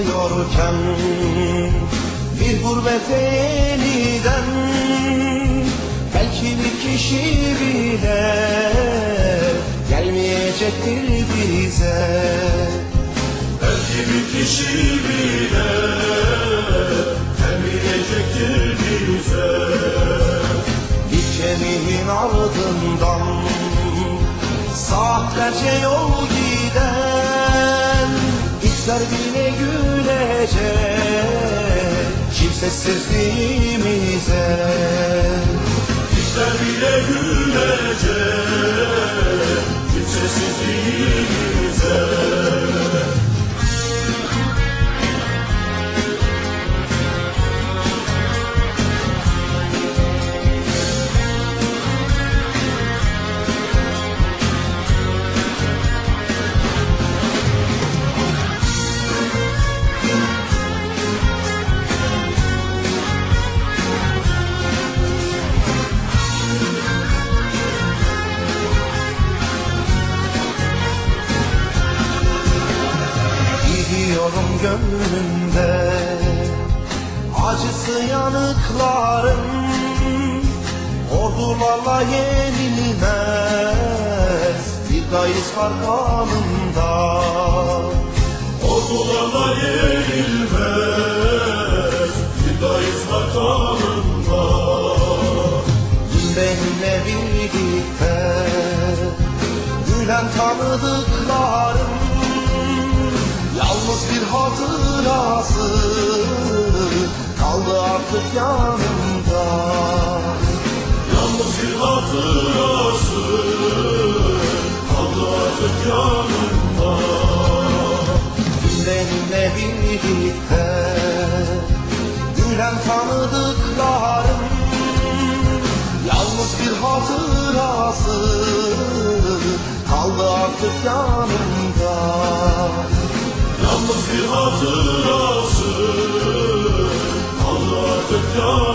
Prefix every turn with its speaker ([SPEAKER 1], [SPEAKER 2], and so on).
[SPEAKER 1] yanıyorken Bir gurbet eliden Belki bir kişi bile Gelmeyecektir bize.
[SPEAKER 2] Belki bir kişi bile Gelmeyecektir bize.
[SPEAKER 1] Dikenin ardından Saatlerce yol gidiyor İtler bile gülecek kimsesizliğimize
[SPEAKER 2] İşler bile gülecek kimsesizliğimize
[SPEAKER 1] Gidiyorum gönlümde Acısı yanıklarım Ordularla yenilmez Bir gayız var kanımda.
[SPEAKER 2] Ordularla yenilmez Fiddayız makamında
[SPEAKER 1] Benimle birlikte Gülen Yalnız bir hatırası Kaldı artık yanımda.
[SPEAKER 2] Yalnız bir hatırası Kaldı artık yanımda.
[SPEAKER 1] Benimle birlikte Gülen tanıdıklarım. Yalnız bir hatırası Kaldı artık yanımda hazır olsun. Allah tıklar.